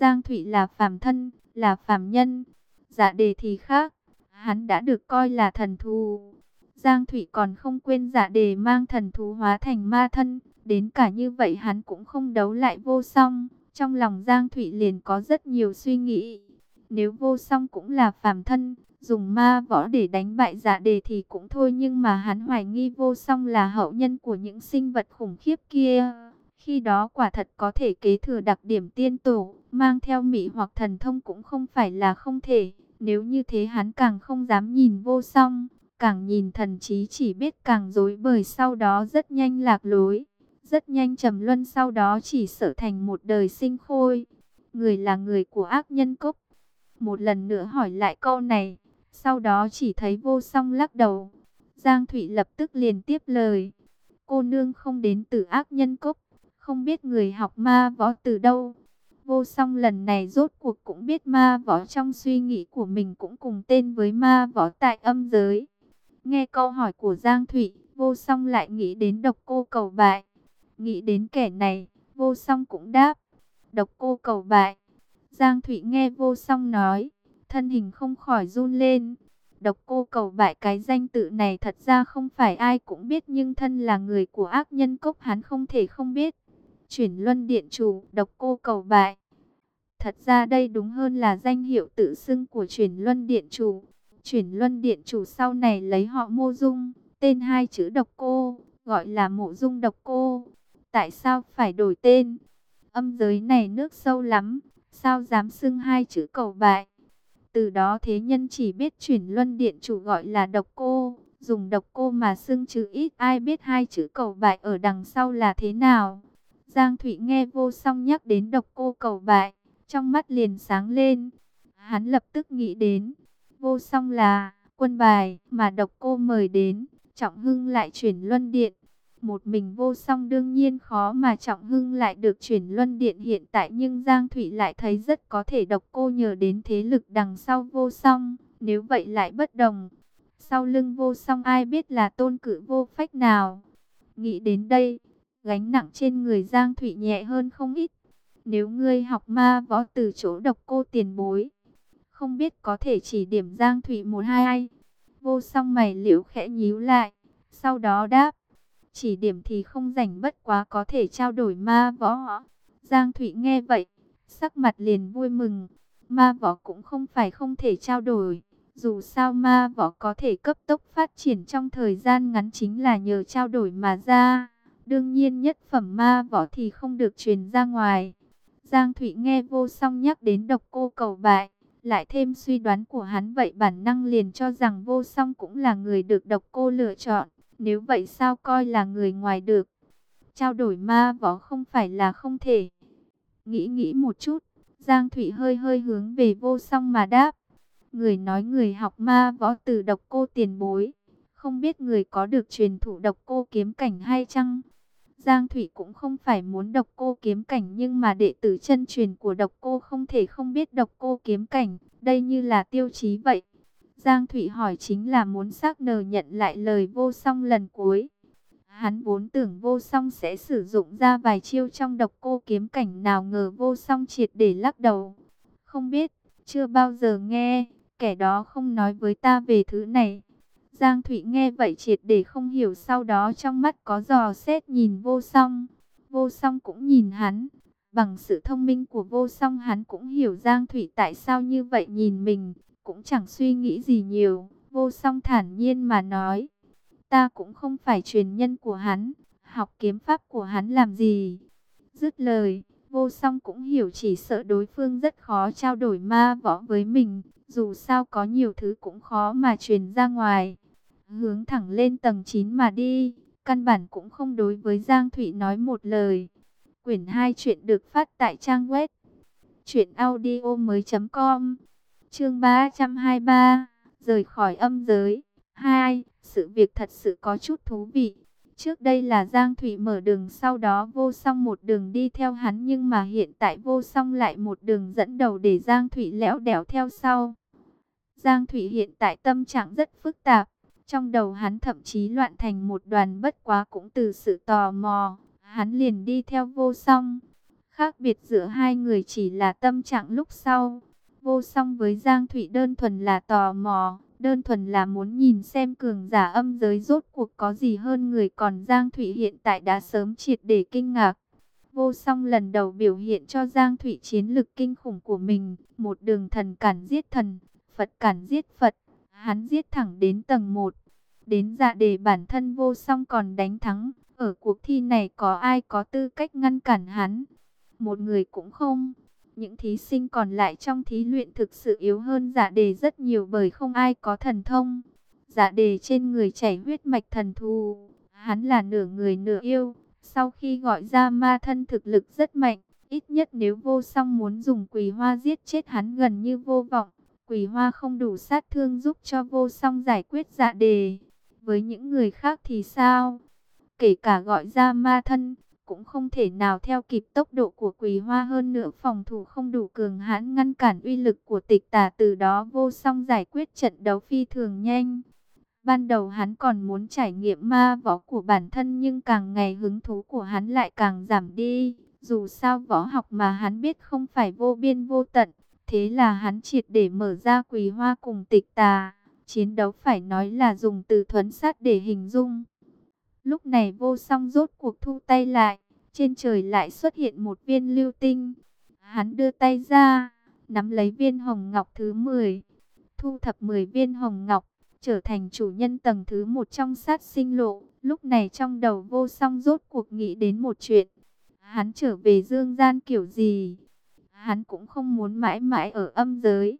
Giang Thụy là phàm thân, là phàm nhân. Dạ đề thì khác, hắn đã được coi là thần thù. Giang Thụy còn không quên dạ đề mang thần thú hóa thành ma thân, đến cả như vậy hắn cũng không đấu lại vô song. Trong lòng Giang Thụy liền có rất nhiều suy nghĩ. Nếu vô song cũng là phàm thân, dùng ma võ để đánh bại dạ đề thì cũng thôi nhưng mà hắn hoài nghi vô song là hậu nhân của những sinh vật khủng khiếp kia. Khi đó quả thật có thể kế thừa đặc điểm tiên tổ, mang theo mị hoặc thần thông cũng không phải là không thể. Nếu như thế hắn càng không dám nhìn vô song, càng nhìn thần trí chỉ biết càng dối bời sau đó rất nhanh lạc lối. Rất nhanh trầm luân sau đó chỉ sở thành một đời sinh khôi. Người là người của ác nhân cốc. Một lần nữa hỏi lại câu này, sau đó chỉ thấy vô song lắc đầu. Giang Thụy lập tức liền tiếp lời. Cô nương không đến từ ác nhân cốc, không biết người học ma võ từ đâu. Vô song lần này rốt cuộc cũng biết ma võ trong suy nghĩ của mình cũng cùng tên với ma võ tại âm giới. Nghe câu hỏi của Giang Thụy, vô song lại nghĩ đến độc cô cầu bại. Nghĩ đến kẻ này, vô song cũng đáp. Độc cô cầu bại. Giang Thụy nghe vô song nói, thân hình không khỏi run lên. Độc cô cầu bại cái danh tự này thật ra không phải ai cũng biết nhưng thân là người của ác nhân cốc hắn không thể không biết. Chuyển luân điện chủ, độc cô cầu bại. Thật ra đây đúng hơn là danh hiệu tự xưng của chuyển luân điện chủ. Chuyển luân điện chủ sau này lấy họ mô dung, tên hai chữ độc cô, gọi là mộ dung độc cô. Tại sao phải đổi tên? Âm giới này nước sâu lắm, sao dám xưng hai chữ cầu bại? Từ đó thế nhân chỉ biết chuyển luân điện chủ gọi là độc cô, dùng độc cô mà xưng chứ ít ai biết hai chữ cầu bại ở đằng sau là thế nào. Giang Thụy nghe vô song nhắc đến độc cô cầu bại, trong mắt liền sáng lên. Hắn lập tức nghĩ đến, vô song là quân bài mà độc cô mời đến, trọng hưng lại chuyển luân điện. Một mình vô song đương nhiên khó mà trọng hưng lại được chuyển luân điện hiện tại nhưng Giang Thụy lại thấy rất có thể độc cô nhờ đến thế lực đằng sau vô song, nếu vậy lại bất đồng. Sau lưng vô song ai biết là tôn cử vô phách nào. Nghĩ đến đây, gánh nặng trên người Giang Thụy nhẹ hơn không ít. Nếu ngươi học ma võ từ chỗ độc cô tiền bối, không biết có thể chỉ điểm Giang Thụy một hai ai. Vô song mày liễu khẽ nhíu lại, sau đó đáp. Chỉ điểm thì không rảnh bất quá có thể trao đổi ma võ. Giang Thụy nghe vậy, sắc mặt liền vui mừng. Ma võ cũng không phải không thể trao đổi. Dù sao ma võ có thể cấp tốc phát triển trong thời gian ngắn chính là nhờ trao đổi mà ra. Đương nhiên nhất phẩm ma võ thì không được truyền ra ngoài. Giang Thụy nghe vô song nhắc đến độc cô cầu bại. Lại thêm suy đoán của hắn vậy bản năng liền cho rằng vô song cũng là người được độc cô lựa chọn. Nếu vậy sao coi là người ngoài được? Trao đổi ma võ không phải là không thể. Nghĩ nghĩ một chút, Giang Thụy hơi hơi hướng về vô song mà đáp. Người nói người học ma võ từ độc cô tiền bối. Không biết người có được truyền thụ độc cô kiếm cảnh hay chăng? Giang Thủy cũng không phải muốn độc cô kiếm cảnh nhưng mà đệ tử chân truyền của độc cô không thể không biết độc cô kiếm cảnh. Đây như là tiêu chí vậy. Giang Thủy hỏi chính là muốn xác nờ nhận lại lời vô song lần cuối. Hắn vốn tưởng vô song sẽ sử dụng ra vài chiêu trong độc cô kiếm cảnh nào ngờ vô song triệt để lắc đầu. Không biết, chưa bao giờ nghe, kẻ đó không nói với ta về thứ này. Giang Thụy nghe vậy triệt để không hiểu sau đó trong mắt có dò xét nhìn vô song. Vô song cũng nhìn hắn. Bằng sự thông minh của vô song hắn cũng hiểu Giang Thụy tại sao như vậy nhìn mình cũng chẳng suy nghĩ gì nhiều, vô song thản nhiên mà nói. Ta cũng không phải truyền nhân của hắn, học kiếm pháp của hắn làm gì. Dứt lời, vô song cũng hiểu chỉ sợ đối phương rất khó trao đổi ma võ với mình, dù sao có nhiều thứ cũng khó mà truyền ra ngoài. Hướng thẳng lên tầng 9 mà đi, căn bản cũng không đối với Giang Thụy nói một lời. Quyển 2 chuyện được phát tại trang web chuyện audio mới.com Chương 323, rời khỏi âm giới. 2. Sự việc thật sự có chút thú vị. Trước đây là Giang Thủy mở đường sau đó vô song một đường đi theo hắn nhưng mà hiện tại vô song lại một đường dẫn đầu để Giang Thủy lẽo đẻo theo sau. Giang Thủy hiện tại tâm trạng rất phức tạp. Trong đầu hắn thậm chí loạn thành một đoàn bất quá cũng từ sự tò mò. Hắn liền đi theo vô song. Khác biệt giữa hai người chỉ là tâm trạng lúc sau. Vô song với Giang Thụy đơn thuần là tò mò, đơn thuần là muốn nhìn xem cường giả âm giới rốt cuộc có gì hơn người còn Giang Thụy hiện tại đã sớm triệt để kinh ngạc. Vô song lần đầu biểu hiện cho Giang Thụy chiến lực kinh khủng của mình, một đường thần cản giết thần, Phật cản giết Phật, hắn giết thẳng đến tầng 1. Đến dạ đề bản thân vô song còn đánh thắng, ở cuộc thi này có ai có tư cách ngăn cản hắn? Một người cũng không. Những thí sinh còn lại trong thí luyện thực sự yếu hơn dạ đề rất nhiều bởi không ai có thần thông. Dạ đề trên người chảy huyết mạch thần thù, hắn là nửa người nửa yêu. Sau khi gọi ra ma thân thực lực rất mạnh, ít nhất nếu vô song muốn dùng quỳ hoa giết chết hắn gần như vô vọng. Quỳ hoa không đủ sát thương giúp cho vô song giải quyết dạ đề. Với những người khác thì sao? Kể cả gọi ra ma thân, cũng không thể nào theo kịp tốc độ của quỳ hoa hơn nữa phòng thủ không đủ cường hãn ngăn cản uy lực của tịch tà từ đó vô song giải quyết trận đấu phi thường nhanh. Ban đầu hắn còn muốn trải nghiệm ma võ của bản thân nhưng càng ngày hứng thú của hắn lại càng giảm đi. Dù sao võ học mà hắn biết không phải vô biên vô tận, thế là hắn triệt để mở ra quỳ hoa cùng tịch tà. Chiến đấu phải nói là dùng từ thuấn sát để hình dung. Lúc này vô song rốt cuộc thu tay lại, trên trời lại xuất hiện một viên lưu tinh. Hắn đưa tay ra, nắm lấy viên hồng ngọc thứ 10, thu thập 10 viên hồng ngọc, trở thành chủ nhân tầng thứ một trong sát sinh lộ. Lúc này trong đầu vô song rốt cuộc nghĩ đến một chuyện. Hắn trở về dương gian kiểu gì? Hắn cũng không muốn mãi mãi ở âm giới.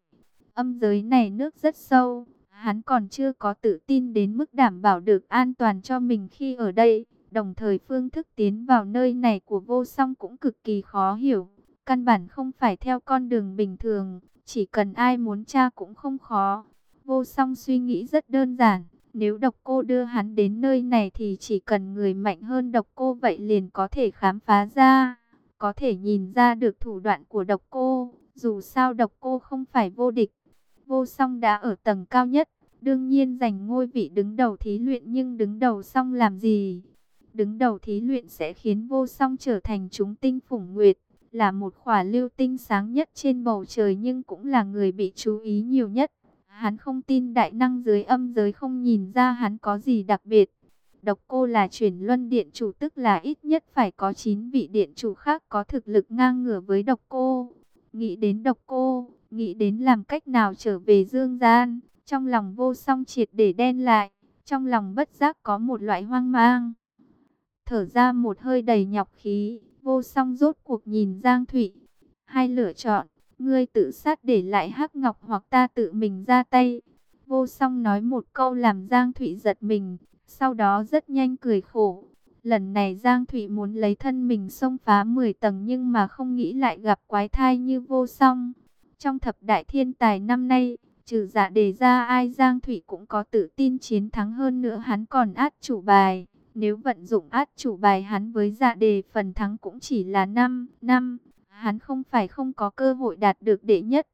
Âm giới này nước rất sâu, Hắn còn chưa có tự tin đến mức đảm bảo được an toàn cho mình khi ở đây. Đồng thời phương thức tiến vào nơi này của vô song cũng cực kỳ khó hiểu. Căn bản không phải theo con đường bình thường, chỉ cần ai muốn tra cũng không khó. Vô song suy nghĩ rất đơn giản. Nếu độc cô đưa hắn đến nơi này thì chỉ cần người mạnh hơn độc cô vậy liền có thể khám phá ra. Có thể nhìn ra được thủ đoạn của độc cô. Dù sao độc cô không phải vô địch vô song đã ở tầng cao nhất, đương nhiên giành ngôi vị đứng đầu thí luyện nhưng đứng đầu xong làm gì? Đứng đầu thí luyện sẽ khiến vô song trở thành chúng tinh phủng nguyệt, là một khỏa lưu tinh sáng nhất trên bầu trời nhưng cũng là người bị chú ý nhiều nhất. Hắn không tin đại năng dưới âm giới không nhìn ra hắn có gì đặc biệt. Độc cô là chuyển luân điện chủ tức là ít nhất phải có 9 vị điện chủ khác có thực lực ngang ngửa với độc cô. Nghĩ đến độc cô, nghĩ đến làm cách nào trở về dương gian, trong lòng vô song triệt để đen lại, trong lòng bất giác có một loại hoang mang. Thở ra một hơi đầy nhọc khí, vô song rốt cuộc nhìn Giang Thụy. Hai lựa chọn, ngươi tự sát để lại hắc ngọc hoặc ta tự mình ra tay. Vô song nói một câu làm Giang Thụy giật mình, sau đó rất nhanh cười khổ. Lần này Giang Thụy muốn lấy thân mình xông phá 10 tầng nhưng mà không nghĩ lại gặp quái thai như vô song. Trong thập đại thiên tài năm nay, trừ giả đề ra ai Giang Thủy cũng có tự tin chiến thắng hơn nữa hắn còn át chủ bài. Nếu vận dụng át chủ bài hắn với dạ đề phần thắng cũng chỉ là 5, năm Hắn không phải không có cơ hội đạt được đệ nhất.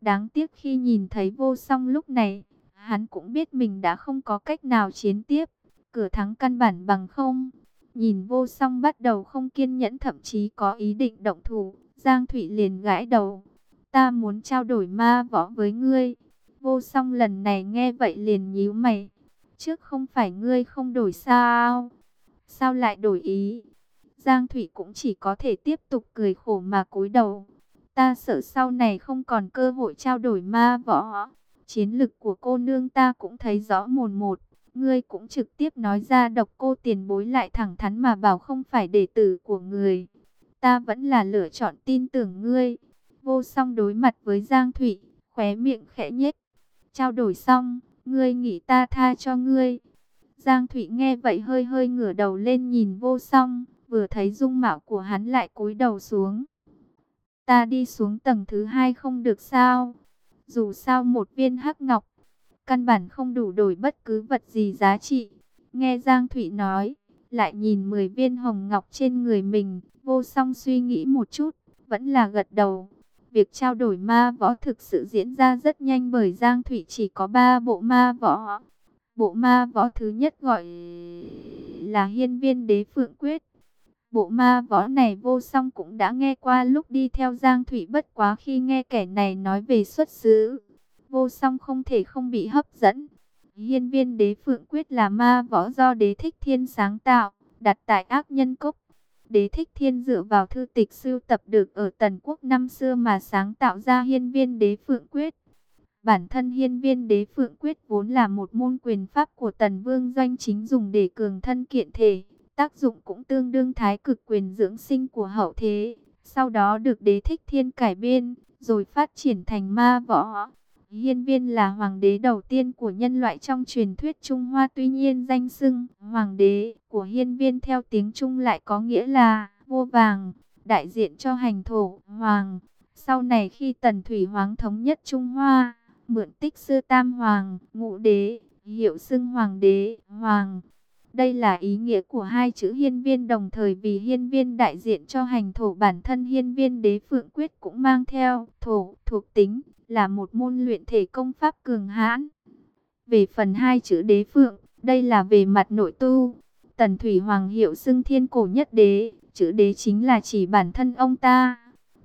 Đáng tiếc khi nhìn thấy vô song lúc này, hắn cũng biết mình đã không có cách nào chiến tiếp. Cửa thắng căn bản bằng không. Nhìn vô song bắt đầu không kiên nhẫn thậm chí có ý định động thủ. Giang Thủy liền gãi đầu. Ta muốn trao đổi ma võ với ngươi. Vô song lần này nghe vậy liền nhíu mày. Trước không phải ngươi không đổi sao? Sao lại đổi ý? Giang Thủy cũng chỉ có thể tiếp tục cười khổ mà cúi đầu. Ta sợ sau này không còn cơ hội trao đổi ma võ. Chiến lực của cô nương ta cũng thấy rõ mồn một. Ngươi cũng trực tiếp nói ra độc cô tiền bối lại thẳng thắn mà bảo không phải đệ tử của người. Ta vẫn là lựa chọn tin tưởng ngươi. Vô song đối mặt với Giang Thụy, khóe miệng khẽ nhếch. Trao đổi xong, ngươi nghĩ ta tha cho ngươi. Giang Thụy nghe vậy hơi hơi ngửa đầu lên nhìn vô song, vừa thấy dung mạo của hắn lại cúi đầu xuống. Ta đi xuống tầng thứ hai không được sao? Dù sao một viên hắc ngọc, căn bản không đủ đổi bất cứ vật gì giá trị. Nghe Giang Thụy nói, lại nhìn 10 viên hồng ngọc trên người mình, vô song suy nghĩ một chút, vẫn là gật đầu. Việc trao đổi ma võ thực sự diễn ra rất nhanh bởi Giang Thủy chỉ có 3 bộ ma võ. Bộ ma võ thứ nhất gọi là Hiên Viên Đế Phượng Quyết. Bộ ma võ này vô song cũng đã nghe qua lúc đi theo Giang Thủy bất quá khi nghe kẻ này nói về xuất xứ. Vô song không thể không bị hấp dẫn. Hiên viên đế phượng quyết là ma võ do đế thích thiên sáng tạo, đặt tại ác nhân cốc. Đế thích thiên dựa vào thư tịch sưu tập được ở tần quốc năm xưa mà sáng tạo ra hiên viên đế phượng quyết. Bản thân hiên viên đế phượng quyết vốn là một môn quyền pháp của tần vương doanh chính dùng để cường thân kiện thể. Tác dụng cũng tương đương thái cực quyền dưỡng sinh của hậu thế. Sau đó được đế thích thiên cải biên, rồi phát triển thành ma võ. Hiên viên là hoàng đế đầu tiên của nhân loại trong truyền thuyết Trung Hoa tuy nhiên danh xưng hoàng đế của hiên viên theo tiếng Trung lại có nghĩa là vua vàng, đại diện cho hành thổ hoàng. Sau này khi tần thủy hoàng thống nhất Trung Hoa, mượn tích sư tam hoàng, ngũ đế, hiệu xưng hoàng đế, hoàng. Đây là ý nghĩa của hai chữ hiên viên đồng thời vì hiên viên đại diện cho hành thổ bản thân hiên viên đế phượng quyết cũng mang theo thổ thuộc tính là một môn luyện thể công pháp cường hãn. Về phần hai chữ đế phượng, đây là về mặt nội tu. Tần Thủy Hoàng hiệu xưng thiên cổ nhất đế, chữ đế chính là chỉ bản thân ông ta.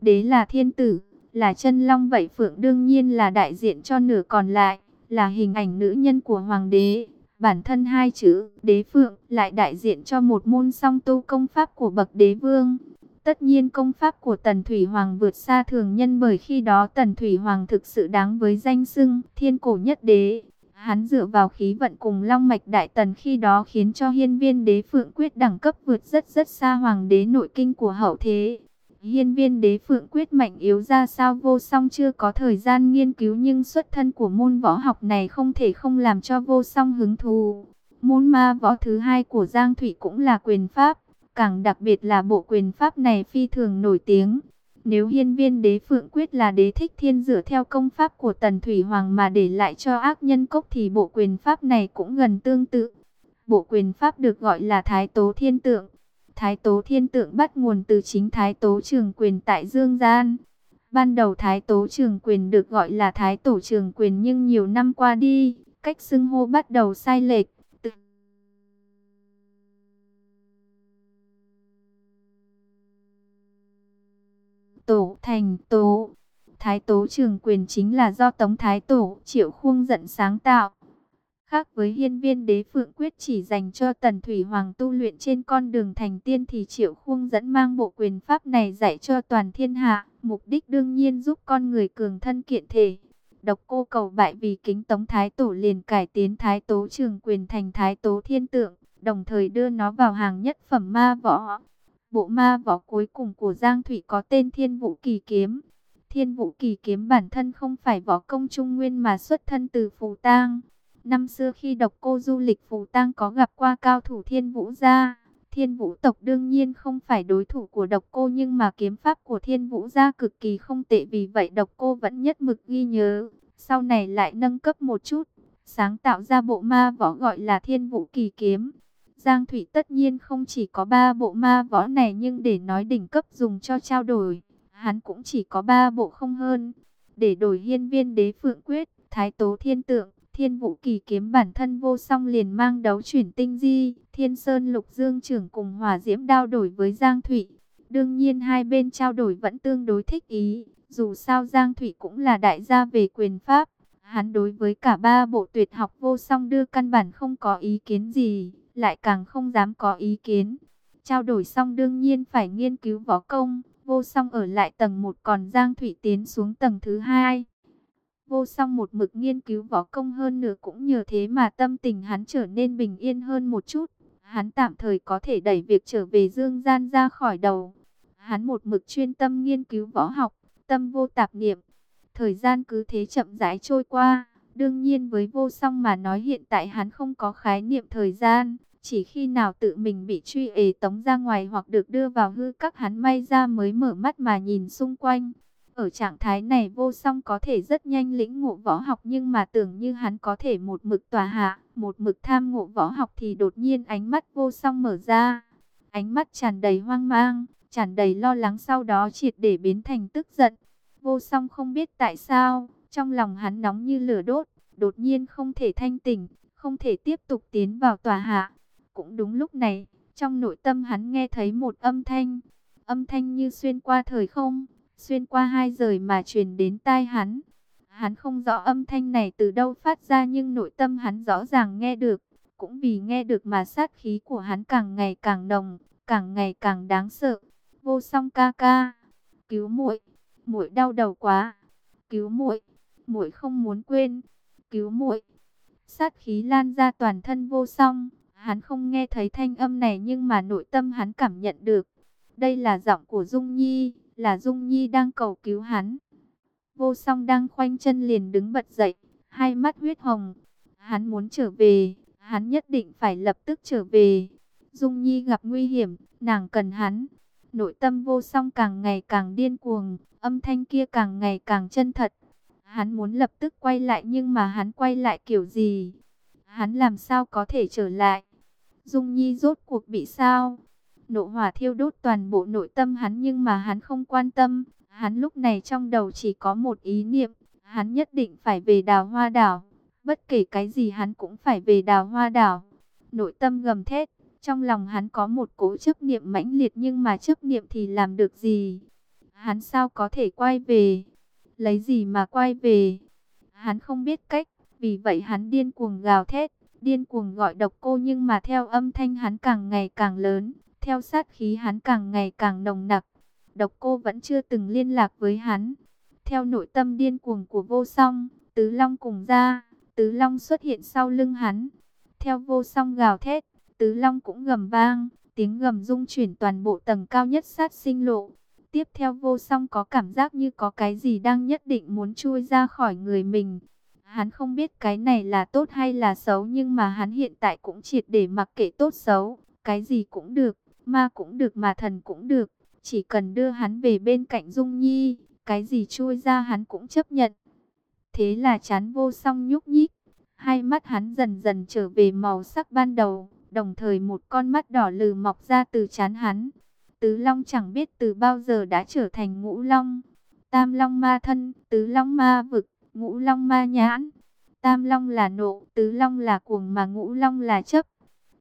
Đế là thiên tử, là chân long vậy phượng đương nhiên là đại diện cho nửa còn lại, là hình ảnh nữ nhân của hoàng đế. Bản thân hai chữ, đế phượng, lại đại diện cho một môn song tu công pháp của bậc đế vương. Tất nhiên công pháp của Tần Thủy Hoàng vượt xa thường nhân bởi khi đó Tần Thủy Hoàng thực sự đáng với danh xưng thiên cổ nhất đế. Hắn dựa vào khí vận cùng long mạch đại tần khi đó khiến cho hiên viên đế phượng quyết đẳng cấp vượt rất rất xa hoàng đế nội kinh của hậu thế. Hiên viên đế phượng quyết mạnh yếu ra sao vô song chưa có thời gian nghiên cứu nhưng xuất thân của môn võ học này không thể không làm cho vô song hứng thú. Môn ma võ thứ hai của Giang Thủy cũng là quyền pháp, càng đặc biệt là bộ quyền pháp này phi thường nổi tiếng. Nếu hiên viên đế phượng quyết là đế thích thiên dựa theo công pháp của Tần Thủy Hoàng mà để lại cho ác nhân cốc thì bộ quyền pháp này cũng gần tương tự. Bộ quyền pháp được gọi là Thái Tố Thiên Tượng Thái Tố Thiên Tượng bắt nguồn từ chính Thái Tố Trường Quyền tại Dương Gian. Ban đầu Thái Tố Trường Quyền được gọi là Thái Tổ Trường Quyền nhưng nhiều năm qua đi, cách xưng hô bắt đầu sai lệch. Từ Tổ thành Tố Thái Tố Trường Quyền chính là do Tống Thái Tổ Triệu Khuông giận sáng tạo. Khác với hiên viên đế phượng quyết chỉ dành cho tần thủy hoàng tu luyện trên con đường thành tiên thì triệu khuông dẫn mang bộ quyền pháp này dạy cho toàn thiên hạ. Mục đích đương nhiên giúp con người cường thân kiện thể. Độc cô cầu bại vì kính tống thái tổ liền cải tiến thái tố trường quyền thành thái tố thiên tượng. Đồng thời đưa nó vào hàng nhất phẩm ma võ. Bộ ma võ cuối cùng của Giang Thủy có tên Thiên Vũ Kỳ Kiếm. Thiên Vũ Kỳ Kiếm bản thân không phải võ công trung nguyên mà xuất thân từ Phù Tang. Năm xưa khi độc cô du lịch Phù Tăng có gặp qua cao thủ Thiên Vũ gia, Thiên Vũ tộc đương nhiên không phải đối thủ của độc cô nhưng mà kiếm pháp của Thiên Vũ gia cực kỳ không tệ vì vậy độc cô vẫn nhất mực ghi nhớ. Sau này lại nâng cấp một chút, sáng tạo ra bộ ma võ gọi là Thiên Vũ Kỳ Kiếm. Giang Thủy tất nhiên không chỉ có ba bộ ma võ này nhưng để nói đỉnh cấp dùng cho trao đổi, hắn cũng chỉ có ba bộ không hơn. Để đổi hiên viên đế phượng quyết, thái tố thiên tượng, Thiên vũ kỳ kiếm bản thân vô song liền mang đấu chuyển tinh di, thiên sơn lục dương trưởng cùng hỏa diễm đao đổi với Giang Thụy. Đương nhiên hai bên trao đổi vẫn tương đối thích ý, dù sao Giang Thụy cũng là đại gia về quyền pháp. Hắn đối với cả ba bộ tuyệt học vô song đưa căn bản không có ý kiến gì, lại càng không dám có ý kiến. Trao đổi xong đương nhiên phải nghiên cứu võ công, vô song ở lại tầng 1 còn Giang Thụy tiến xuống tầng thứ hai. Vô song một mực nghiên cứu võ công hơn nữa cũng nhờ thế mà tâm tình hắn trở nên bình yên hơn một chút. Hắn tạm thời có thể đẩy việc trở về dương gian ra khỏi đầu. Hắn một mực chuyên tâm nghiên cứu võ học, tâm vô tạp niệm. Thời gian cứ thế chậm rãi trôi qua. Đương nhiên với vô song mà nói hiện tại hắn không có khái niệm thời gian. Chỉ khi nào tự mình bị truy ế tống ra ngoài hoặc được đưa vào hư các hắn may ra mới mở mắt mà nhìn xung quanh. Ở trạng thái này vô song có thể rất nhanh lĩnh ngộ võ học nhưng mà tưởng như hắn có thể một mực tòa hạ, một mực tham ngộ võ học thì đột nhiên ánh mắt vô song mở ra. Ánh mắt tràn đầy hoang mang, tràn đầy lo lắng sau đó triệt để biến thành tức giận. Vô song không biết tại sao, trong lòng hắn nóng như lửa đốt, đột nhiên không thể thanh tỉnh, không thể tiếp tục tiến vào tòa hạ. Cũng đúng lúc này, Trong nội tâm hắn nghe thấy một âm thanh, âm thanh như xuyên qua thời không, xuyên qua hai rời mà truyền đến tai hắn. Hắn không rõ âm thanh này từ đâu phát ra nhưng nội tâm hắn rõ ràng nghe được. Cũng vì nghe được mà sát khí của hắn càng ngày càng nồng, càng ngày càng đáng sợ. Vô song ca ca, cứu muội, muội đau đầu quá. Cứu muội, muội không muốn quên. Cứu muội. Sát khí lan ra toàn thân vô song, hắn không nghe thấy thanh âm này nhưng mà nội tâm hắn cảm nhận được. Đây là giọng của Dung Nhi, là Dung Nhi đang cầu cứu hắn. Vô song đang khoanh chân liền đứng bật dậy, hai mắt huyết hồng. Hắn muốn trở về, hắn nhất định phải lập tức trở về. Dung Nhi gặp nguy hiểm, nàng cần hắn. Nội tâm vô song càng ngày càng điên cuồng, âm thanh kia càng ngày càng chân thật. Hắn muốn lập tức quay lại nhưng mà hắn quay lại kiểu gì? Hắn làm sao có thể trở lại? Dung Nhi rốt cuộc bị sao? Nộ hỏa thiêu đốt toàn bộ nội tâm hắn nhưng mà hắn không quan tâm. Hắn lúc này trong đầu chỉ có một ý niệm, hắn nhất định phải về đào hoa đảo. Bất kể cái gì hắn cũng phải về đào hoa đảo. Nội tâm gầm thét, trong lòng hắn có một cố chấp niệm mãnh liệt nhưng mà chấp niệm thì làm được gì? Hắn sao có thể quay về? Lấy gì mà quay về? Hắn không biết cách, vì vậy hắn điên cuồng gào thét, điên cuồng gọi độc cô nhưng mà theo âm thanh hắn càng ngày càng lớn, theo sát khí hắn càng ngày càng nồng nặc. Độc cô vẫn chưa từng liên lạc với hắn. Theo nội tâm điên cuồng của vô song, Tứ Long cùng ra, Tứ Long xuất hiện sau lưng hắn. Theo vô song gào thét, Tứ Long cũng gầm vang, tiếng gầm rung chuyển toàn bộ tầng cao nhất sát sinh lộ. Tiếp theo vô song có cảm giác như có cái gì đang nhất định muốn chui ra khỏi người mình. Hắn không biết cái này là tốt hay là xấu nhưng mà hắn hiện tại cũng triệt để mặc kệ tốt xấu. Cái gì cũng được, ma cũng được mà thần cũng được. Chỉ cần đưa hắn về bên cạnh Dung Nhi, cái gì chui ra hắn cũng chấp nhận. Thế là chán vô song nhúc nhích. Hai mắt hắn dần dần trở về màu sắc ban đầu, đồng thời một con mắt đỏ lừ mọc ra từ chán hắn. Tứ Long chẳng biết từ bao giờ đã trở thành ngũ Long. Tam Long ma thân, Tứ Long ma vực, ngũ Long ma nhãn. Tam Long là nộ, Tứ Long là cuồng mà ngũ Long là chấp.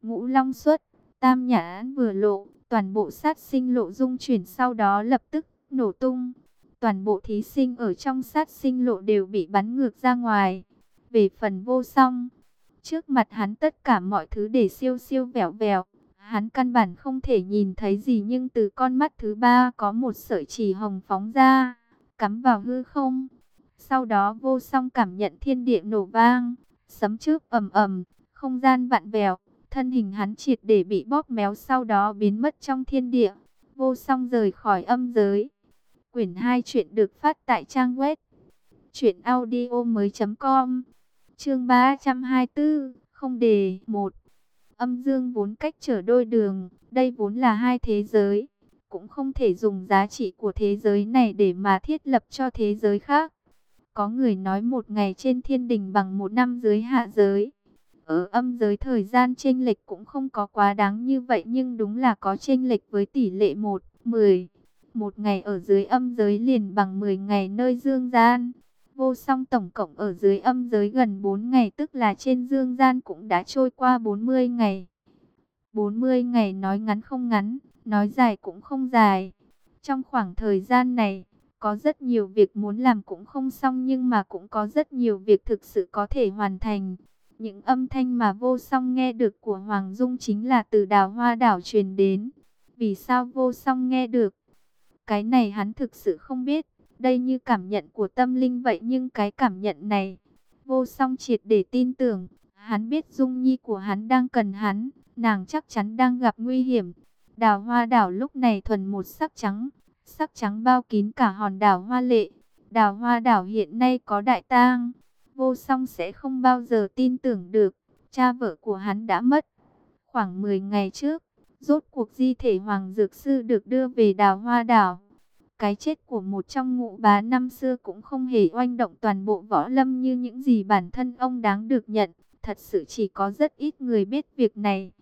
Ngũ Long xuất, Tam nhãn vừa lộ, toàn bộ sát sinh lộ dung chuyển sau đó lập tức nổ tung. Toàn bộ thí sinh ở trong sát sinh lộ đều bị bắn ngược ra ngoài. Về phần vô song, trước mặt hắn tất cả mọi thứ để siêu siêu vẹo vẹo. Hắn căn bản không thể nhìn thấy gì nhưng từ con mắt thứ ba có một sợi chỉ hồng phóng ra, cắm vào hư không. Sau đó vô song cảm nhận thiên địa nổ vang, sấm trước ầm ầm, không gian vặn vẹo, thân hình hắn triệt để bị bóp méo sau đó biến mất trong thiên địa. Vô song rời khỏi âm giới. Quyển 2 chuyện được phát tại trang web truyện audio mới.com Chương 324, không đề 1 âm dương vốn cách trở đôi đường, đây vốn là hai thế giới, cũng không thể dùng giá trị của thế giới này để mà thiết lập cho thế giới khác. Có người nói một ngày trên thiên đình bằng một năm dưới hạ giới. Ở âm giới thời gian chênh lệch cũng không có quá đáng như vậy nhưng đúng là có chênh lệch với tỷ lệ 1, 10. Một ngày ở dưới âm giới liền bằng 10 ngày nơi dương gian. Vô song tổng cộng ở dưới âm giới gần 4 ngày tức là trên dương gian cũng đã trôi qua 40 ngày. 40 ngày nói ngắn không ngắn, nói dài cũng không dài. Trong khoảng thời gian này, có rất nhiều việc muốn làm cũng không xong nhưng mà cũng có rất nhiều việc thực sự có thể hoàn thành. Những âm thanh mà vô song nghe được của Hoàng Dung chính là từ đào hoa đảo truyền đến. Vì sao vô song nghe được? Cái này hắn thực sự không biết. Đây như cảm nhận của tâm linh vậy nhưng cái cảm nhận này, vô song triệt để tin tưởng, hắn biết dung nhi của hắn đang cần hắn, nàng chắc chắn đang gặp nguy hiểm. Đào hoa đảo lúc này thuần một sắc trắng, sắc trắng bao kín cả hòn đảo hoa lệ. Đào hoa đảo hiện nay có đại tang, vô song sẽ không bao giờ tin tưởng được, cha vợ của hắn đã mất. Khoảng 10 ngày trước, rốt cuộc di thể Hoàng Dược Sư được đưa về đào hoa đảo. Cái chết của một trong ngũ bá năm xưa cũng không hề oanh động toàn bộ võ lâm như những gì bản thân ông đáng được nhận. Thật sự chỉ có rất ít người biết việc này.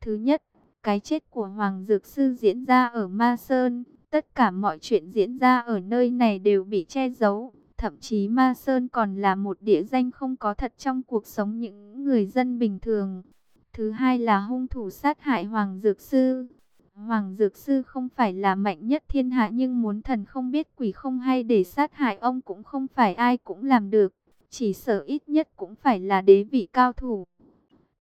Thứ nhất, cái chết của Hoàng Dược Sư diễn ra ở Ma Sơn. Tất cả mọi chuyện diễn ra ở nơi này đều bị che giấu. Thậm chí Ma Sơn còn là một địa danh không có thật trong cuộc sống những người dân bình thường. Thứ hai là hung thủ sát hại Hoàng Dược Sư. Hoàng Dược Sư không phải là mạnh nhất thiên hạ nhưng muốn thần không biết quỷ không hay để sát hại ông cũng không phải ai cũng làm được. Chỉ sợ ít nhất cũng phải là đế vị cao thủ.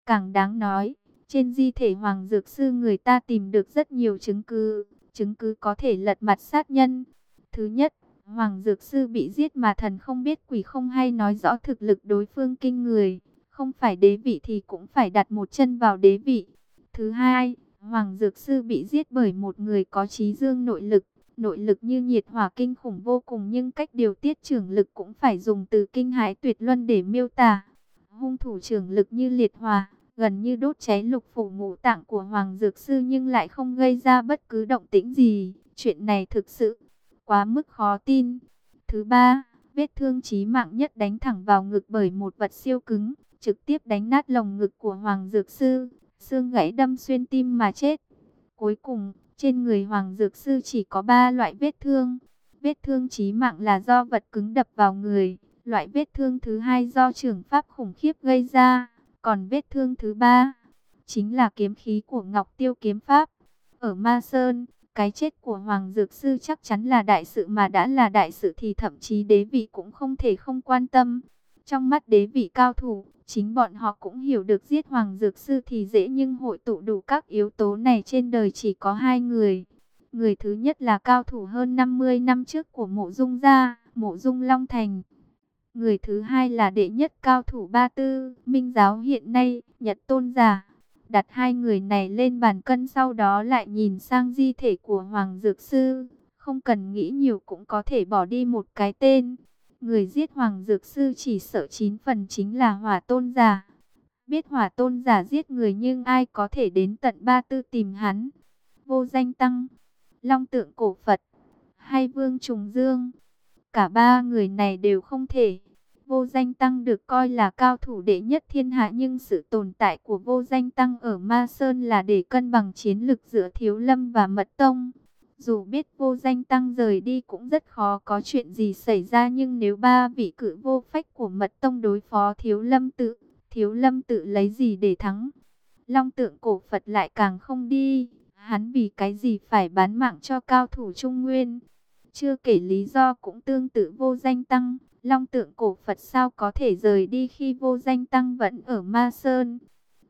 Càng đáng nói, trên di thể Hoàng Dược Sư người ta tìm được rất nhiều chứng cứ, chứng cứ có thể lật mặt sát nhân. Thứ nhất, Hoàng Dược Sư bị giết mà thần không biết quỷ không hay nói rõ thực lực đối phương kinh người. Không phải đế vị thì cũng phải đặt một chân vào đế vị. Thứ hai, Hoàng Dược Sư bị giết bởi một người có trí dương nội lực. Nội lực như nhiệt hỏa kinh khủng vô cùng nhưng cách điều tiết trưởng lực cũng phải dùng từ kinh hãi tuyệt luân để miêu tả. Hung thủ trưởng lực như liệt hỏa, gần như đốt cháy lục phủ ngũ tạng của Hoàng Dược Sư nhưng lại không gây ra bất cứ động tĩnh gì. Chuyện này thực sự quá mức khó tin. Thứ ba, vết thương chí mạng nhất đánh thẳng vào ngực bởi một vật siêu cứng, trực tiếp đánh nát lồng ngực của Hoàng Dược Sư, xương gãy đâm xuyên tim mà chết. Cuối cùng, trên người Hoàng Dược Sư chỉ có ba loại vết thương. Vết thương chí mạng là do vật cứng đập vào người, loại vết thương thứ hai do trường pháp khủng khiếp gây ra, còn vết thương thứ ba chính là kiếm khí của Ngọc Tiêu kiếm pháp. Ở Ma Sơn, cái chết của Hoàng Dược Sư chắc chắn là đại sự mà đã là đại sự thì thậm chí đế vị cũng không thể không quan tâm. Trong mắt đế vị cao thủ, chính bọn họ cũng hiểu được giết Hoàng Dược Sư thì dễ nhưng hội tụ đủ các yếu tố này trên đời chỉ có hai người. Người thứ nhất là cao thủ hơn 50 năm trước của mộ dung gia, mộ dung Long Thành. Người thứ hai là đệ nhất cao thủ Ba Tư, Minh Giáo hiện nay, Nhật Tôn Giả đặt hai người này lên bàn cân sau đó lại nhìn sang di thể của Hoàng Dược Sư. Không cần nghĩ nhiều cũng có thể bỏ đi một cái tên. Người giết Hoàng Dược Sư chỉ sợ chín phần chính là hỏa tôn giả. Biết hỏa tôn giả giết người nhưng ai có thể đến tận ba tư tìm hắn. Vô danh tăng, long tượng cổ Phật, hay vương trùng dương. Cả ba người này đều không thể. Vô danh tăng được coi là cao thủ đệ nhất thiên hạ nhưng sự tồn tại của vô danh tăng ở Ma Sơn là để cân bằng chiến lực giữa Thiếu Lâm và Mật Tông. Dù biết vô danh tăng rời đi cũng rất khó có chuyện gì xảy ra nhưng nếu ba vị cử vô phách của Mật Tông đối phó Thiếu Lâm tự, Thiếu Lâm tự lấy gì để thắng? Long tượng cổ Phật lại càng không đi, hắn vì cái gì phải bán mạng cho cao thủ Trung Nguyên? Chưa kể lý do cũng tương tự vô danh tăng. Long tượng cổ Phật sao có thể rời đi khi vô danh tăng vẫn ở Ma Sơn.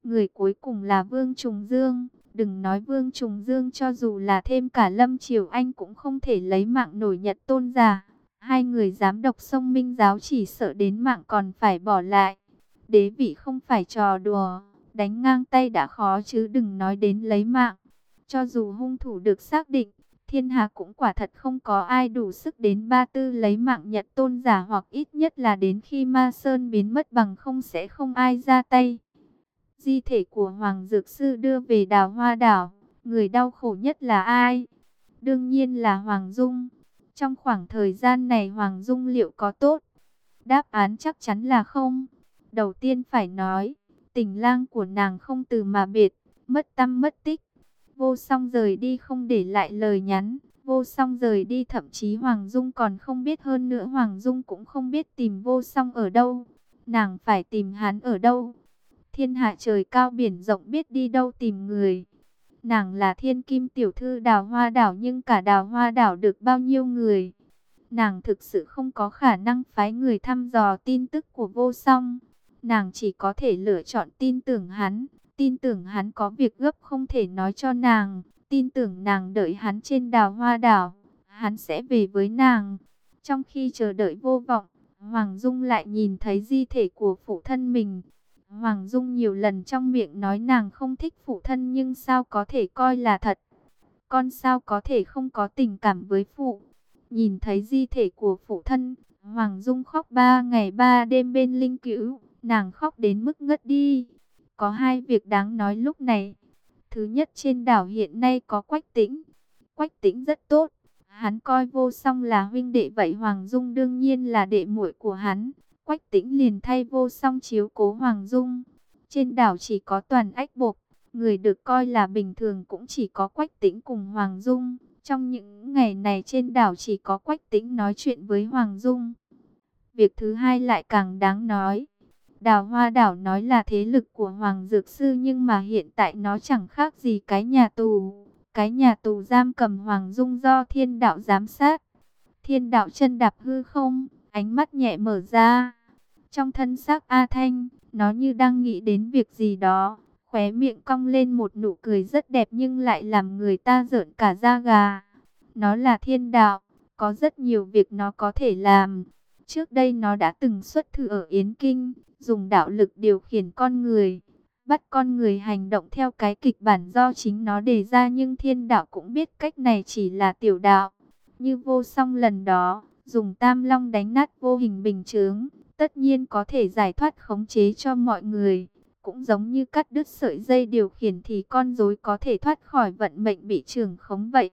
Người cuối cùng là Vương Trùng Dương. Đừng nói Vương Trùng Dương cho dù là thêm cả Lâm Triều Anh cũng không thể lấy mạng nổi nhật tôn giả. Hai người dám độc sông minh giáo chỉ sợ đến mạng còn phải bỏ lại. Đế vị không phải trò đùa, đánh ngang tay đã khó chứ đừng nói đến lấy mạng. Cho dù hung thủ được xác định, thiên hạ cũng quả thật không có ai đủ sức đến ba tư lấy mạng nhật tôn giả hoặc ít nhất là đến khi ma sơn biến mất bằng không sẽ không ai ra tay. Di thể của Hoàng Dược Sư đưa về đào hoa đảo, người đau khổ nhất là ai? Đương nhiên là Hoàng Dung. Trong khoảng thời gian này Hoàng Dung liệu có tốt? Đáp án chắc chắn là không. Đầu tiên phải nói, tình lang của nàng không từ mà biệt, mất tâm mất tích Vô song rời đi không để lại lời nhắn. Vô song rời đi thậm chí Hoàng Dung còn không biết hơn nữa Hoàng Dung cũng không biết tìm vô song ở đâu. Nàng phải tìm hắn ở đâu. Thiên hạ trời cao biển rộng biết đi đâu tìm người. Nàng là thiên kim tiểu thư đào hoa đảo nhưng cả đào hoa đảo được bao nhiêu người. Nàng thực sự không có khả năng phái người thăm dò tin tức của vô song. Nàng chỉ có thể lựa chọn tin tưởng hắn tin tưởng hắn có việc gấp không thể nói cho nàng, tin tưởng nàng đợi hắn trên đào hoa đảo, hắn sẽ về với nàng. Trong khi chờ đợi vô vọng, Hoàng Dung lại nhìn thấy di thể của phụ thân mình. Hoàng Dung nhiều lần trong miệng nói nàng không thích phụ thân nhưng sao có thể coi là thật. Con sao có thể không có tình cảm với phụ. Nhìn thấy di thể của phụ thân, Hoàng Dung khóc ba ngày ba đêm bên linh cữu, nàng khóc đến mức ngất đi. Có hai việc đáng nói lúc này. Thứ nhất, trên đảo hiện nay có Quách Tĩnh. Quách Tĩnh rất tốt. Hắn coi vô song là huynh đệ vậy Hoàng Dung đương nhiên là đệ muội của hắn. Quách Tĩnh liền thay vô song chiếu cố Hoàng Dung. Trên đảo chỉ có toàn ách bộc. Người được coi là bình thường cũng chỉ có Quách Tĩnh cùng Hoàng Dung. Trong những ngày này trên đảo chỉ có Quách Tĩnh nói chuyện với Hoàng Dung. Việc thứ hai lại càng đáng nói. Đào Hoa Đảo nói là thế lực của Hoàng Dược Sư nhưng mà hiện tại nó chẳng khác gì cái nhà tù. Cái nhà tù giam cầm Hoàng Dung do thiên đạo giám sát. Thiên đạo chân đạp hư không, ánh mắt nhẹ mở ra. Trong thân xác A Thanh, nó như đang nghĩ đến việc gì đó. Khóe miệng cong lên một nụ cười rất đẹp nhưng lại làm người ta rợn cả da gà. Nó là thiên đạo, có rất nhiều việc nó có thể làm. Trước đây nó đã từng xuất thử ở Yến Kinh, dùng đạo lực điều khiển con người, bắt con người hành động theo cái kịch bản do chính nó đề ra nhưng thiên đạo cũng biết cách này chỉ là tiểu đạo. Như vô song lần đó, dùng tam long đánh nát vô hình bình chướng, tất nhiên có thể giải thoát khống chế cho mọi người. Cũng giống như cắt đứt sợi dây điều khiển thì con rối có thể thoát khỏi vận mệnh bị trường khống vậy.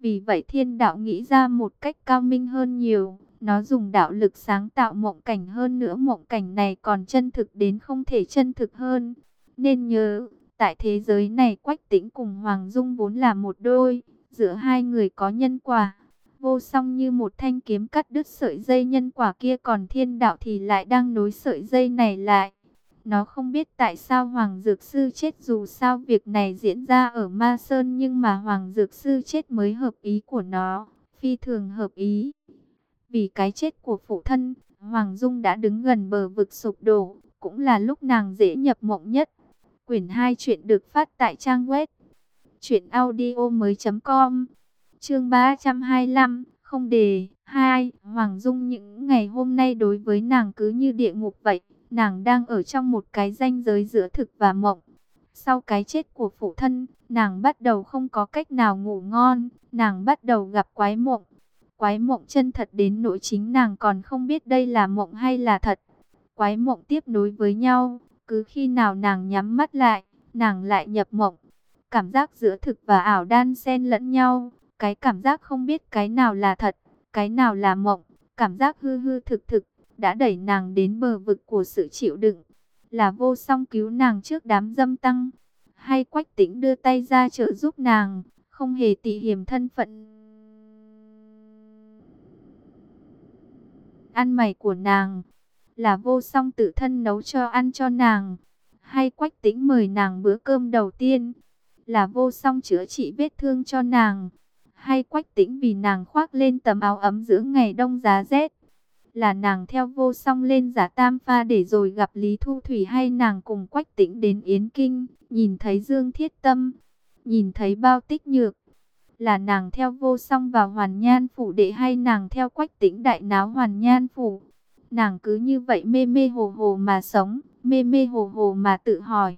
Vì vậy thiên đạo nghĩ ra một cách cao minh hơn nhiều. Nó dùng đạo lực sáng tạo mộng cảnh hơn nữa mộng cảnh này còn chân thực đến không thể chân thực hơn. Nên nhớ, tại thế giới này Quách Tĩnh cùng Hoàng Dung vốn là một đôi, giữa hai người có nhân quả. Vô song như một thanh kiếm cắt đứt sợi dây nhân quả kia còn thiên đạo thì lại đang nối sợi dây này lại. Nó không biết tại sao Hoàng Dược Sư chết dù sao việc này diễn ra ở Ma Sơn nhưng mà Hoàng Dược Sư chết mới hợp ý của nó, phi thường hợp ý. Vì cái chết của phụ thân, Hoàng Dung đã đứng gần bờ vực sụp đổ, cũng là lúc nàng dễ nhập mộng nhất. Quyển 2 chuyện được phát tại trang web truyệnaudiomoi.com. Chương 325, không đề 2, Hoàng Dung những ngày hôm nay đối với nàng cứ như địa ngục vậy, nàng đang ở trong một cái ranh giới giữa thực và mộng. Sau cái chết của phụ thân, nàng bắt đầu không có cách nào ngủ ngon, nàng bắt đầu gặp quái mộng. Quái mộng chân thật đến nỗi chính nàng còn không biết đây là mộng hay là thật. Quái mộng tiếp nối với nhau, cứ khi nào nàng nhắm mắt lại, nàng lại nhập mộng. Cảm giác giữa thực và ảo đan xen lẫn nhau, cái cảm giác không biết cái nào là thật, cái nào là mộng, cảm giác hư hư thực thực, đã đẩy nàng đến bờ vực của sự chịu đựng. Là vô song cứu nàng trước đám dâm tăng, hay quách tĩnh đưa tay ra trợ giúp nàng, không hề tị hiểm thân phận. Ăn mày của nàng. Là vô song tự thân nấu cho ăn cho nàng. Hay quách tĩnh mời nàng bữa cơm đầu tiên. Là vô song chữa trị vết thương cho nàng. Hay quách tĩnh vì nàng khoác lên tấm áo ấm giữa ngày đông giá rét. Là nàng theo vô song lên giả tam pha để rồi gặp Lý Thu Thủy hay nàng cùng quách tĩnh đến Yến Kinh. Nhìn thấy Dương Thiết Tâm. Nhìn thấy bao tích nhược là nàng theo vô song vào hoàn nhan phủ đệ hay nàng theo quách tĩnh đại náo hoàn nhan phủ. Nàng cứ như vậy mê mê hồ hồ mà sống, mê mê hồ hồ mà tự hỏi.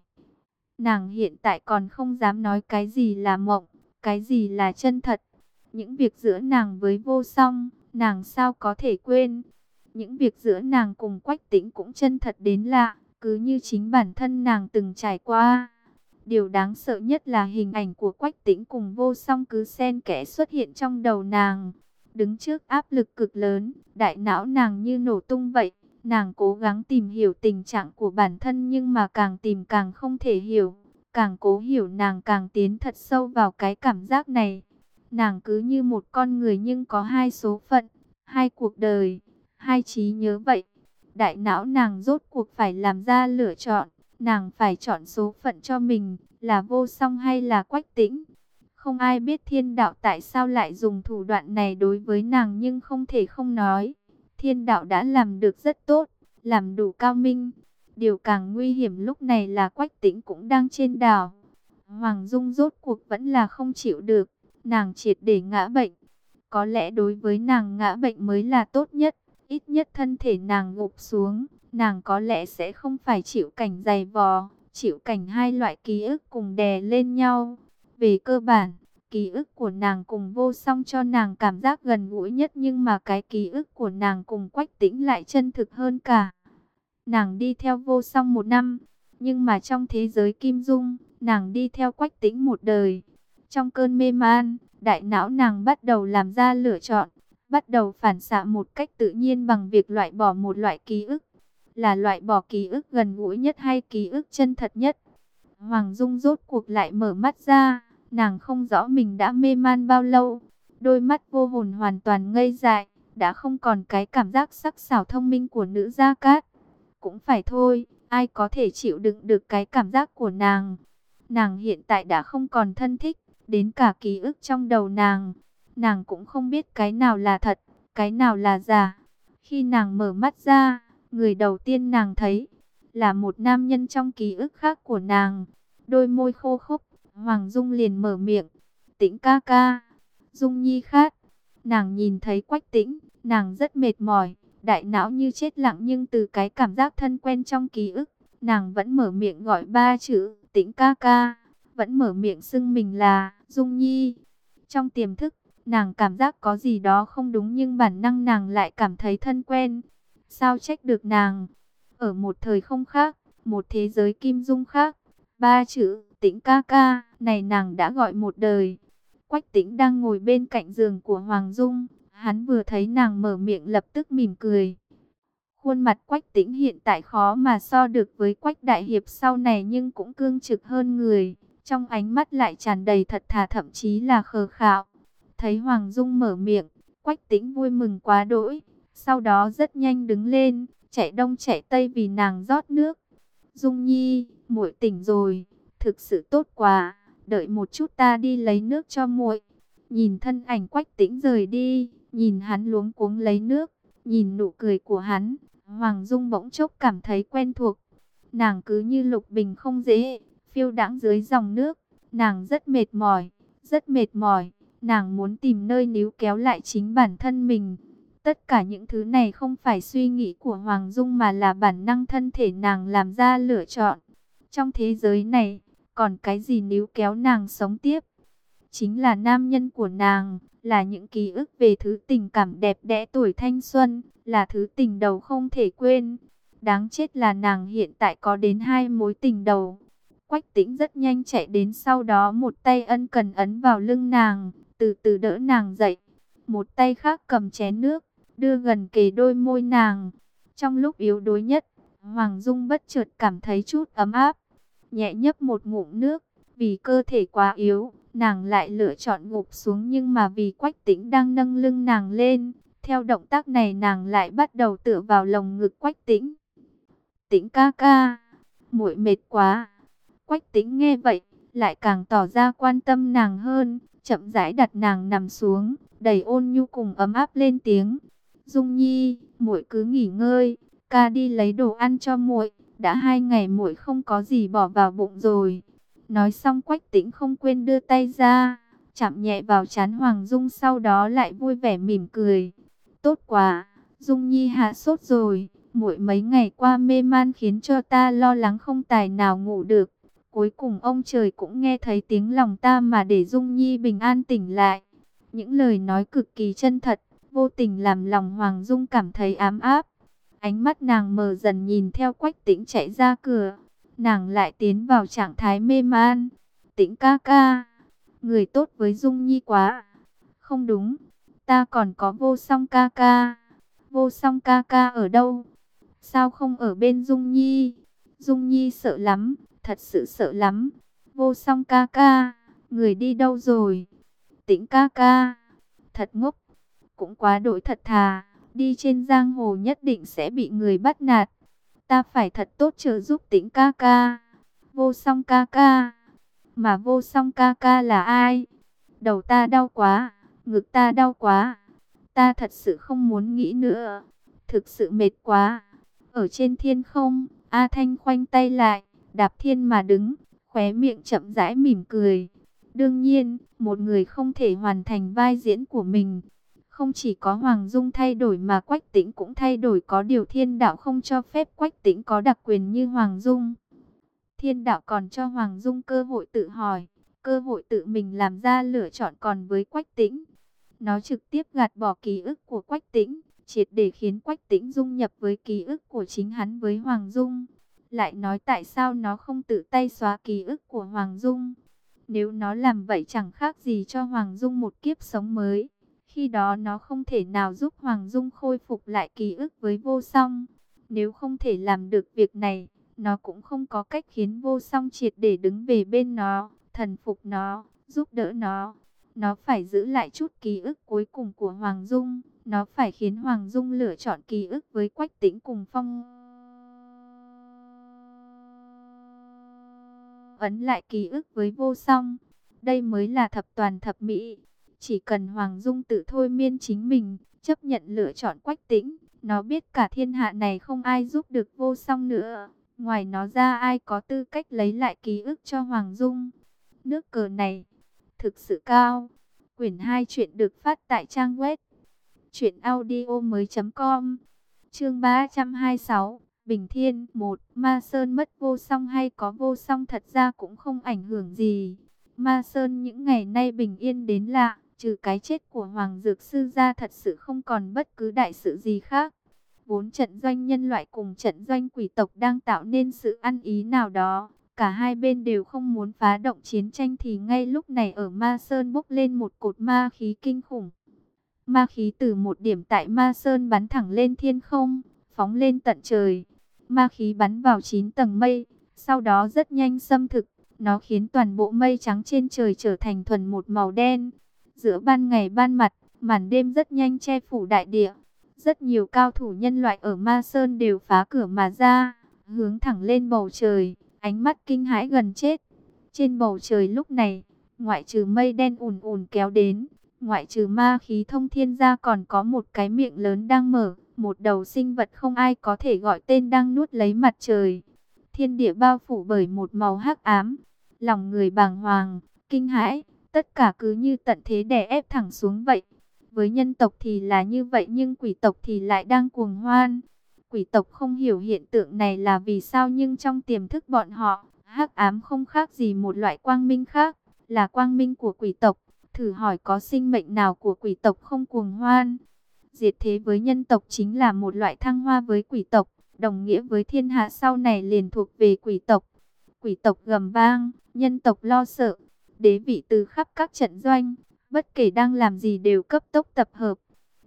Nàng hiện tại còn không dám nói cái gì là mộng, cái gì là chân thật. Những việc giữa nàng với vô song, nàng sao có thể quên. Những việc giữa nàng cùng quách tĩnh cũng chân thật đến lạ, cứ như chính bản thân nàng từng trải qua. Điều đáng sợ nhất là hình ảnh của Quách Tĩnh cùng vô song cứ xen kẽ xuất hiện trong đầu nàng. Đứng trước áp lực cực lớn, đại não nàng như nổ tung vậy. Nàng cố gắng tìm hiểu tình trạng của bản thân nhưng mà càng tìm càng không thể hiểu. Càng cố hiểu nàng càng tiến thật sâu vào cái cảm giác này. Nàng cứ như một con người nhưng có hai số phận, hai cuộc đời, hai trí nhớ vậy. Đại não nàng rốt cuộc phải làm ra lựa chọn nàng phải chọn số phận cho mình, là vô song hay là quách tĩnh. Không ai biết thiên đạo tại sao lại dùng thủ đoạn này đối với nàng nhưng không thể không nói. Thiên đạo đã làm được rất tốt, làm đủ cao minh. Điều càng nguy hiểm lúc này là quách tĩnh cũng đang trên đảo. Hoàng Dung rốt cuộc vẫn là không chịu được, nàng triệt để ngã bệnh. Có lẽ đối với nàng ngã bệnh mới là tốt nhất, ít nhất thân thể nàng gục xuống, nàng có lẽ sẽ không phải chịu cảnh dày vò, chịu cảnh hai loại ký ức cùng đè lên nhau. Về cơ bản, ký ức của nàng cùng vô song cho nàng cảm giác gần gũi nhất nhưng mà cái ký ức của nàng cùng quách tĩnh lại chân thực hơn cả. Nàng đi theo vô song một năm, nhưng mà trong thế giới kim dung, nàng đi theo quách tĩnh một đời. Trong cơn mê man, đại não nàng bắt đầu làm ra lựa chọn, bắt đầu phản xạ một cách tự nhiên bằng việc loại bỏ một loại ký ức là loại bỏ ký ức gần gũi nhất hay ký ức chân thật nhất. Hoàng Dung rốt cuộc lại mở mắt ra, nàng không rõ mình đã mê man bao lâu. Đôi mắt vô hồn hoàn toàn ngây dại, đã không còn cái cảm giác sắc sảo thông minh của nữ gia cát. cũng phải thôi, ai có thể chịu đựng được cái cảm giác của nàng. Nàng hiện tại đã không còn thân thích, đến cả ký ức trong đầu nàng. Nàng cũng không biết cái nào là thật, cái nào là giả. Khi nàng mở mắt ra, người đầu tiên nàng thấy là một nam nhân trong ký ức khác của nàng. Đôi môi khô khốc, Hoàng Dung liền mở miệng. Tĩnh ca ca, Dung Nhi khát. Nàng nhìn thấy quách tĩnh, nàng rất mệt mỏi, đại não như chết lặng nhưng từ cái cảm giác thân quen trong ký ức, nàng vẫn mở miệng gọi ba chữ, tĩnh ca ca, vẫn mở miệng xưng mình là Dung Nhi. Trong tiềm thức, nàng cảm giác có gì đó không đúng nhưng bản năng nàng lại cảm thấy thân quen. Sao trách được nàng? Ở một thời không khác, một thế giới kim dung khác, ba chữ tĩnh ca ca này nàng đã gọi một đời. Quách tĩnh đang ngồi bên cạnh giường của Hoàng Dung, hắn vừa thấy nàng mở miệng lập tức mỉm cười. Khuôn mặt quách tĩnh hiện tại khó mà so được với quách đại hiệp sau này nhưng cũng cương trực hơn người. Trong ánh mắt lại tràn đầy thật thà thậm chí là khờ khạo. Thấy Hoàng Dung mở miệng, quách tĩnh vui mừng quá đỗi. Sau đó rất nhanh đứng lên, chạy đông chạy tây vì nàng rót nước. Dung Nhi, muội tỉnh rồi, thực sự tốt quá, đợi một chút ta đi lấy nước cho muội. Nhìn thân ảnh quách tĩnh rời đi, nhìn hắn luống cuống lấy nước, nhìn nụ cười của hắn, Hoàng Dung bỗng chốc cảm thấy quen thuộc. Nàng cứ như lục bình không dễ, phiêu đãng dưới dòng nước, nàng rất mệt mỏi, rất mệt mỏi, nàng muốn tìm nơi níu kéo lại chính bản thân mình. Tất cả những thứ này không phải suy nghĩ của Hoàng Dung mà là bản năng thân thể nàng làm ra lựa chọn. Trong thế giới này, còn cái gì níu kéo nàng sống tiếp? Chính là nam nhân của nàng, là những ký ức về thứ tình cảm đẹp đẽ tuổi thanh xuân, là thứ tình đầu không thể quên. Đáng chết là nàng hiện tại có đến hai mối tình đầu. Quách tĩnh rất nhanh chạy đến sau đó một tay ân cần ấn vào lưng nàng, từ từ đỡ nàng dậy. Một tay khác cầm chén nước, đưa gần kề đôi môi nàng. Trong lúc yếu đuối nhất, Hoàng Dung bất chợt cảm thấy chút ấm áp. Nhẹ nhấp một ngụm nước, vì cơ thể quá yếu, nàng lại lựa chọn ngục xuống nhưng mà vì quách tĩnh đang nâng lưng nàng lên. Theo động tác này nàng lại bắt đầu tựa vào lồng ngực quách tĩnh. Tĩnh ca ca, muội mệt quá. Quách tĩnh nghe vậy, lại càng tỏ ra quan tâm nàng hơn, chậm rãi đặt nàng nằm xuống, đầy ôn nhu cùng ấm áp lên tiếng. Dung Nhi, muội cứ nghỉ ngơi, ca đi lấy đồ ăn cho muội, đã hai ngày muội không có gì bỏ vào bụng rồi. Nói xong Quách Tĩnh không quên đưa tay ra, chạm nhẹ vào chán Hoàng Dung sau đó lại vui vẻ mỉm cười. Tốt quá, Dung Nhi hạ sốt rồi, muội mấy ngày qua mê man khiến cho ta lo lắng không tài nào ngủ được. Cuối cùng ông trời cũng nghe thấy tiếng lòng ta mà để Dung Nhi bình an tỉnh lại. Những lời nói cực kỳ chân thật, vô tình làm lòng Hoàng Dung cảm thấy ám áp. Ánh mắt nàng mờ dần nhìn theo quách tĩnh chạy ra cửa. Nàng lại tiến vào trạng thái mê man. Tĩnh ca ca, người tốt với Dung Nhi quá. Không đúng, ta còn có vô song ca ca. Vô song ca ca ở đâu? Sao không ở bên Dung Nhi? Dung Nhi sợ lắm, thật sự sợ lắm. Vô song ca ca, người đi đâu rồi? Tĩnh ca ca, thật ngốc, cũng quá đổi thật thà. Đi trên giang hồ nhất định sẽ bị người bắt nạt. Ta phải thật tốt trợ giúp tĩnh ca ca. Vô song ca ca. Mà vô song ca ca là ai? Đầu ta đau quá. Ngực ta đau quá. Ta thật sự không muốn nghĩ nữa. Thực sự mệt quá. Ở trên thiên không, A Thanh khoanh tay lại, đạp thiên mà đứng, khóe miệng chậm rãi mỉm cười. Đương nhiên, một người không thể hoàn thành vai diễn của mình. Không chỉ có Hoàng Dung thay đổi mà Quách Tĩnh cũng thay đổi có điều thiên đạo không cho phép Quách Tĩnh có đặc quyền như Hoàng Dung. Thiên đạo còn cho Hoàng Dung cơ hội tự hỏi, cơ hội tự mình làm ra lựa chọn còn với Quách Tĩnh. Nó trực tiếp gạt bỏ ký ức của Quách Tĩnh, triệt để khiến Quách Tĩnh dung nhập với ký ức của chính hắn với Hoàng Dung. Lại nói tại sao nó không tự tay xóa ký ức của Hoàng Dung. Nếu nó làm vậy chẳng khác gì cho Hoàng Dung một kiếp sống mới. Khi đó nó không thể nào giúp Hoàng Dung khôi phục lại ký ức với vô song. Nếu không thể làm được việc này, nó cũng không có cách khiến vô song triệt để đứng về bên nó, thần phục nó, giúp đỡ nó. Nó phải giữ lại chút ký ức cuối cùng của Hoàng Dung. Nó phải khiến Hoàng Dung lựa chọn ký ức với Quách Tĩnh cùng Phong. Ấn lại ký ức với vô song. Đây mới là thập toàn thập mỹ. Chỉ cần Hoàng Dung tự thôi miên chính mình, chấp nhận lựa chọn quách tĩnh. Nó biết cả thiên hạ này không ai giúp được vô song nữa. Ngoài nó ra ai có tư cách lấy lại ký ức cho Hoàng Dung. Nước cờ này thực sự cao. Quyển 2 chuyện được phát tại trang web truyệnaudiomoi.com. Chương 326, Bình Thiên 1, Ma Sơn mất vô song hay có vô song thật ra cũng không ảnh hưởng gì. Ma Sơn những ngày nay bình yên đến lạ, trừ cái chết của Hoàng Dược Sư ra thật sự không còn bất cứ đại sự gì khác. Vốn trận doanh nhân loại cùng trận doanh quỷ tộc đang tạo nên sự ăn ý nào đó. Cả hai bên đều không muốn phá động chiến tranh thì ngay lúc này ở Ma Sơn bốc lên một cột ma khí kinh khủng. Ma khí từ một điểm tại Ma Sơn bắn thẳng lên thiên không, phóng lên tận trời. Ma khí bắn vào 9 tầng mây, sau đó rất nhanh xâm thực. Nó khiến toàn bộ mây trắng trên trời trở thành thuần một màu đen. Giữa ban ngày ban mặt, màn đêm rất nhanh che phủ đại địa. Rất nhiều cao thủ nhân loại ở Ma Sơn đều phá cửa mà ra, hướng thẳng lên bầu trời, ánh mắt kinh hãi gần chết. Trên bầu trời lúc này, ngoại trừ mây đen ùn ùn kéo đến, ngoại trừ ma khí thông thiên ra còn có một cái miệng lớn đang mở, một đầu sinh vật không ai có thể gọi tên đang nuốt lấy mặt trời. Thiên địa bao phủ bởi một màu hắc ám, lòng người bàng hoàng, kinh hãi, tất cả cứ như tận thế đè ép thẳng xuống vậy. Với nhân tộc thì là như vậy nhưng quỷ tộc thì lại đang cuồng hoan. Quỷ tộc không hiểu hiện tượng này là vì sao nhưng trong tiềm thức bọn họ, hắc ám không khác gì một loại quang minh khác, là quang minh của quỷ tộc. Thử hỏi có sinh mệnh nào của quỷ tộc không cuồng hoan? Diệt thế với nhân tộc chính là một loại thăng hoa với quỷ tộc, đồng nghĩa với thiên hạ sau này liền thuộc về quỷ tộc. Quỷ tộc gầm vang, nhân tộc lo sợ, đế vị từ khắp các trận doanh, bất kể đang làm gì đều cấp tốc tập hợp.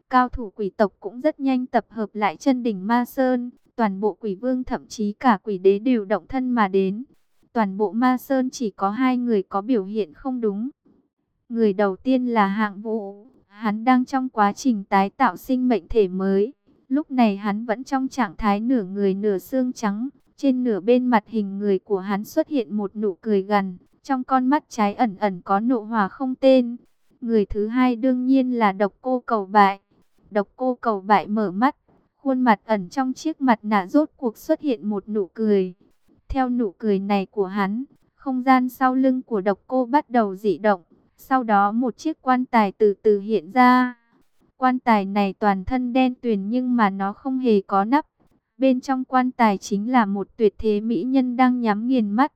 Cao thủ quỷ tộc cũng rất nhanh tập hợp lại chân đỉnh Ma Sơn, toàn bộ quỷ vương thậm chí cả quỷ đế đều động thân mà đến. Toàn bộ Ma Sơn chỉ có hai người có biểu hiện không đúng. Người đầu tiên là hạng vũ, hắn đang trong quá trình tái tạo sinh mệnh thể mới. Lúc này hắn vẫn trong trạng thái nửa người nửa xương trắng, trên nửa bên mặt hình người của hắn xuất hiện một nụ cười gằn, trong con mắt trái ẩn ẩn có nộ hòa không tên. Người thứ hai đương nhiên là độc cô cầu bại. Độc cô cầu bại mở mắt, khuôn mặt ẩn trong chiếc mặt nạ rốt cuộc xuất hiện một nụ cười. Theo nụ cười này của hắn, không gian sau lưng của độc cô bắt đầu dị động. Sau đó một chiếc quan tài từ từ hiện ra. Quan tài này toàn thân đen tuyền nhưng mà nó không hề có nắp. Bên trong quan tài chính là một tuyệt thế mỹ nhân đang nhắm nghiền mắt.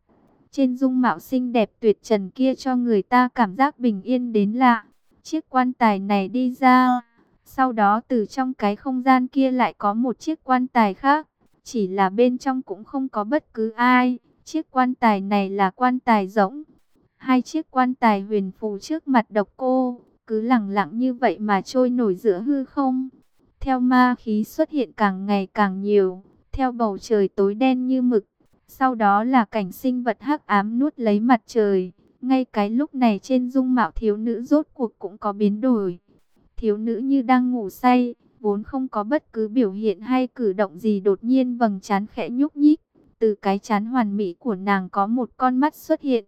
Trên dung mạo xinh đẹp tuyệt trần kia cho người ta cảm giác bình yên đến lạ. Chiếc quan tài này đi ra. Sau đó từ trong cái không gian kia lại có một chiếc quan tài khác. Chỉ là bên trong cũng không có bất cứ ai. Chiếc quan tài này là quan tài rỗng. Hai chiếc quan tài huyền phù trước mặt độc cô. Cứ lặng lặng như vậy mà trôi nổi giữa hư không. Theo ma khí xuất hiện càng ngày càng nhiều. Theo bầu trời tối đen như mực sau đó là cảnh sinh vật hắc ám nuốt lấy mặt trời. Ngay cái lúc này trên dung mạo thiếu nữ rốt cuộc cũng có biến đổi. Thiếu nữ như đang ngủ say, vốn không có bất cứ biểu hiện hay cử động gì đột nhiên vầng trán khẽ nhúc nhích. Từ cái chán hoàn mỹ của nàng có một con mắt xuất hiện.